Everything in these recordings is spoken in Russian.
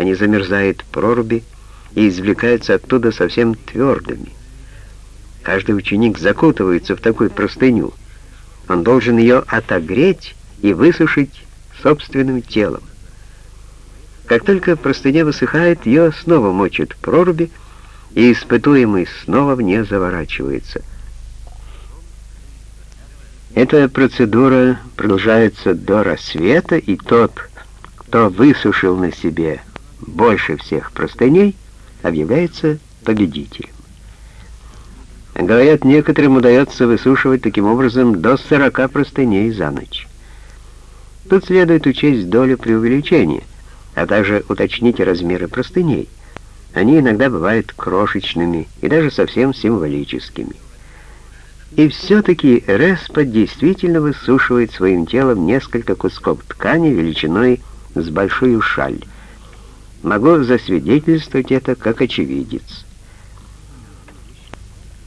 Они замерзают в проруби и извлекаются оттуда совсем твердыми. Каждый ученик закутывается в такую простыню. Он должен ее отогреть и высушить собственным телом. Как только простыня высыхает, ее снова мочат в проруби, и испытуемый снова в нее заворачивается. Эта процедура продолжается до рассвета, и тот, кто высушил на себе больше всех простыней, объявляется победителем. Говорят, некоторым удается высушивать таким образом до 40 простыней за ночь. Тут следует учесть долю преувеличения, а также уточнить размеры простыней. Они иногда бывают крошечными и даже совсем символическими. И все-таки Респа действительно высушивает своим телом несколько кусков ткани величиной с большую шаль. Могу засвидетельствовать это как очевидец.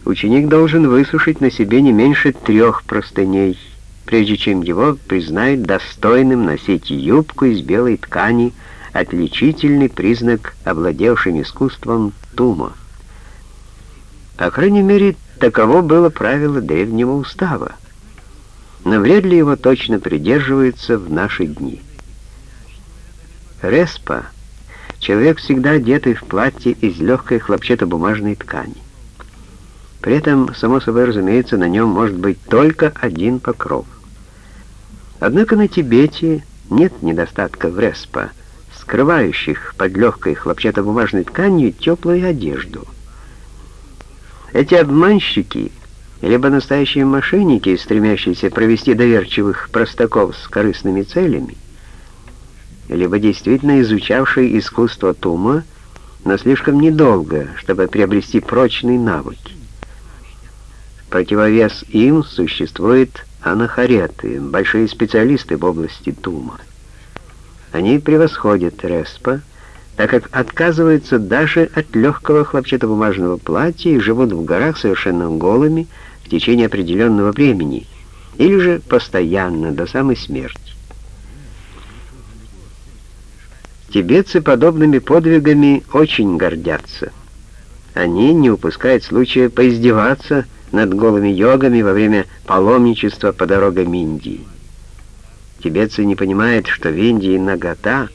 Ученик должен высушить на себе не меньше трех простыней, прежде чем его признают достойным носить юбку из белой ткани, отличительный признак овладевшим искусством тума. По крайней мере, таково было правило древнего устава, но вряд ли его точно придерживаются в наши дни. Респа — человек, всегда одетый в платье из легкой хлопчатобумажной ткани. При этом, само собой разумеется, на нем может быть только один покров. Однако на Тибете нет недостатка в респа, скрывающих под легкой хлопчатобумажной тканью теплую одежду. Эти обманщики, либо настоящие мошенники, стремящиеся провести доверчивых простаков с корыстными целями, либо действительно изучавшие искусство тума, но слишком недолго, чтобы приобрести прочные навыки. Противовес им существует анахареты, большие специалисты в области тума. Они превосходят Респа, так как отказываются даже от легкого хлопчатобумажного платья и живут в горах совершенно голыми в течение определенного времени, или же постоянно, до самой смерти. Тибетцы подобными подвигами очень гордятся. Они не упускают случая поиздеваться над голыми йогами во время паломничества по дорогам Индии. Тибетцы не понимают, что в Индии нагота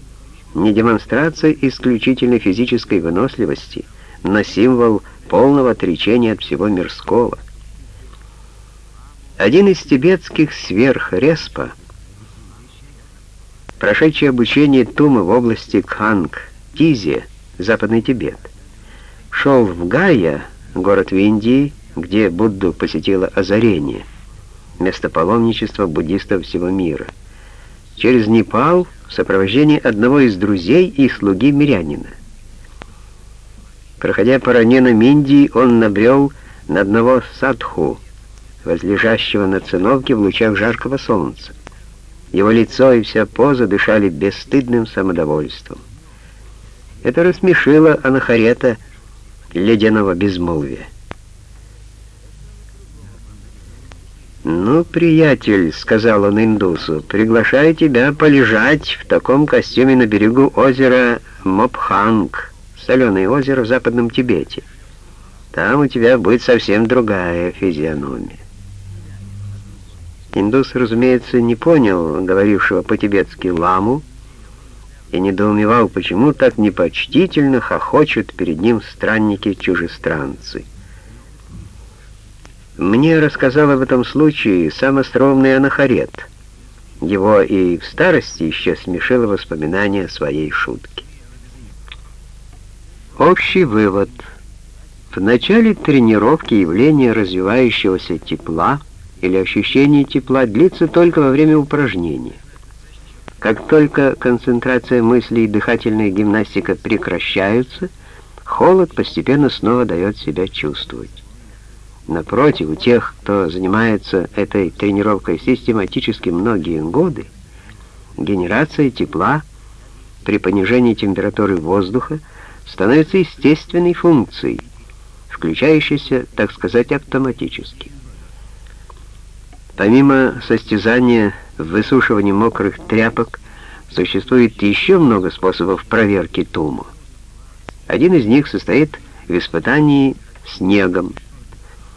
не демонстрация исключительной физической выносливости, но символ полного отречения от всего мирского. Один из тибетских сверхреспа, прошедший обучение Тума в области Кханг, Тизе, Западный Тибет, шел в Гая, город в Индии, где Будду посетило озарение, место паломничества буддистов всего мира, через Непал в сопровождении одного из друзей и слуги мирянина. Проходя по раненам Индии, он набрел на одного садху, возлежащего на циновке в лучах жаркого солнца. Его лицо и вся поза дышали бесстыдным самодовольством. Это рассмешило Анахарета ледяного безмолвия. «Ну, приятель», — сказал он индусу, — «приглашаю тебя полежать в таком костюме на берегу озера Мопханг, соленое озеро в Западном Тибете. Там у тебя будет совсем другая физиономия». Индус, разумеется, не понял говорившего по-тибетски ламу и недоумевал, почему так непочтительно хохочут перед ним странники-чужестранцы. Мне рассказал об этом случае сам остроумный Анахарет. Его и в старости еще смешило воспоминание о своей шутке. Общий вывод. В начале тренировки явление развивающегося тепла или ощущение тепла длится только во время упражнения. Как только концентрация мыслей и дыхательная гимнастика прекращаются, холод постепенно снова дает себя чувствовать. Напротив, у тех, кто занимается этой тренировкой систематически многие годы, генерация тепла при понижении температуры воздуха становится естественной функцией, включающейся, так сказать, автоматически. Помимо состязания в высушивании мокрых тряпок, Существует еще много способов проверки Туму. Один из них состоит в испытании снегом –